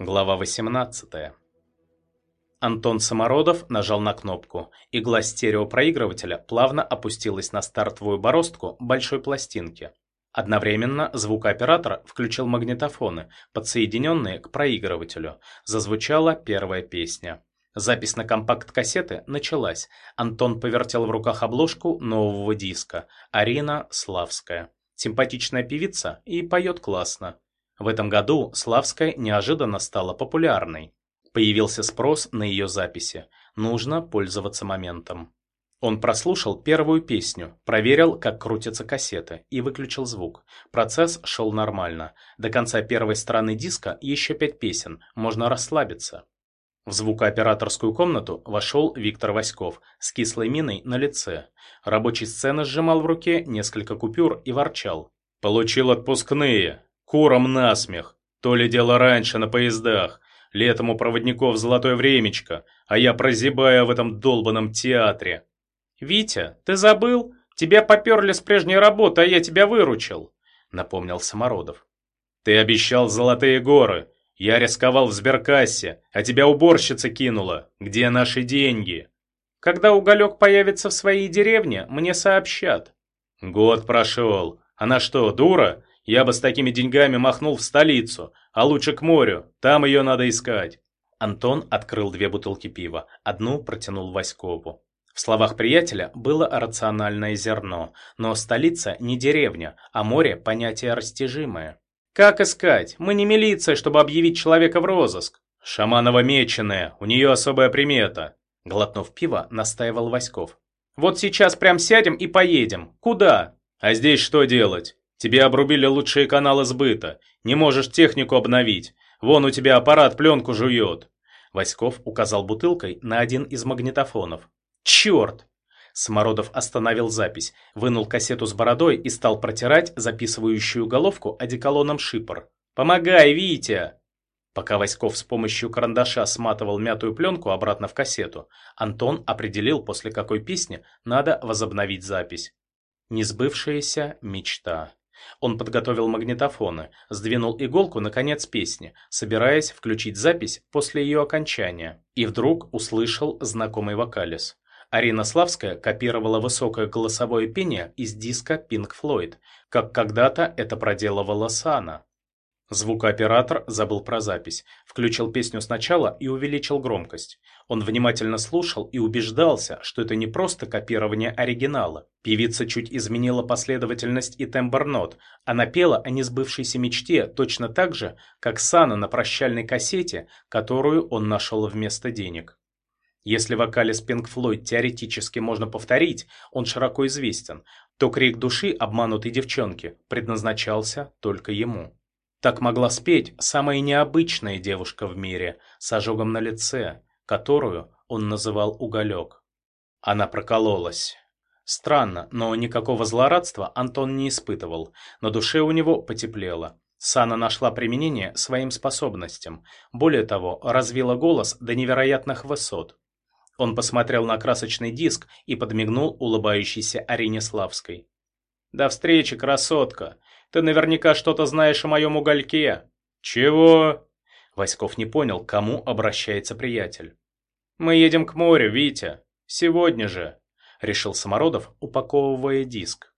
Глава 18. Антон Самородов нажал на кнопку. Игла стереопроигрывателя плавно опустилась на стартовую бороздку большой пластинки. Одновременно звукооператор включил магнитофоны, подсоединенные к проигрывателю. Зазвучала первая песня. Запись на компакт-кассеты началась. Антон повертел в руках обложку нового диска. Арина Славская. Симпатичная певица и поет классно. В этом году Славская неожиданно стала популярной. Появился спрос на ее записи. Нужно пользоваться моментом. Он прослушал первую песню, проверил, как крутятся кассеты, и выключил звук. Процесс шел нормально. До конца первой стороны диска еще пять песен, можно расслабиться. В звукооператорскую комнату вошел Виктор Васьков с кислой миной на лице. Рабочий сцены сжимал в руке несколько купюр и ворчал. «Получил отпускные. Куром насмех. То ли дело раньше на поездах. Летом у проводников золотое времечко, а я прозябаю в этом долбанном театре. «Витя, ты забыл? Тебя поперли с прежней работы, а я тебя выручил», — напомнил Самородов. «Ты обещал золотые горы. Я рисковал в сберкассе, а тебя уборщица кинула. Где наши деньги?» «Когда уголек появится в своей деревне, мне сообщат». «Год прошел. Она что, дура? Я бы с такими деньгами махнул в столицу, а лучше к морю, там ее надо искать. Антон открыл две бутылки пива, одну протянул Васькову. В словах приятеля было рациональное зерно, но столица не деревня, а море – понятие растяжимое. «Как искать? Мы не милиция, чтобы объявить человека в розыск». «Шаманова меченая, у нее особая примета», – глотнув пиво, настаивал Васьков. «Вот сейчас прям сядем и поедем. Куда?» «А здесь что делать? Тебе обрубили лучшие каналы сбыта. Не можешь технику обновить. Вон у тебя аппарат пленку жует». Васьков указал бутылкой на один из магнитофонов. «Черт!» Самородов остановил запись, вынул кассету с бородой и стал протирать записывающую головку одеколоном шипор. «Помогай, Витя!» Пока Васьков с помощью карандаша сматывал мятую пленку обратно в кассету, Антон определил, после какой песни надо возобновить запись. Несбывшаяся мечта. Он подготовил магнитофоны, сдвинул иголку на конец песни, собираясь включить запись после ее окончания, и вдруг услышал знакомый вокалис. Арина Славская копировала высокое голосовое пение из диска Pink Floyd, как когда-то это проделывала Сана. Звукооператор забыл про запись, включил песню сначала и увеличил громкость. Он внимательно слушал и убеждался, что это не просто копирование оригинала. Певица чуть изменила последовательность и тембр нот. Она пела о несбывшейся мечте точно так же, как Сана на прощальной кассете, которую он нашел вместо денег. Если вокалис Pink Floyd теоретически можно повторить, он широко известен, то крик души обманутой девчонки предназначался только ему. Так могла спеть самая необычная девушка в мире с ожогом на лице, которую он называл Уголек. Она прокололась. Странно, но никакого злорадства Антон не испытывал. На душе у него потеплело. Сана нашла применение своим способностям. Более того, развила голос до невероятных высот. Он посмотрел на красочный диск и подмигнул улыбающейся Арине Славской. «До встречи, красотка! Ты наверняка что-то знаешь о моем угольке». «Чего?» Васьков не понял, к кому обращается приятель. «Мы едем к морю, Витя. Сегодня же», — решил Самородов, упаковывая диск.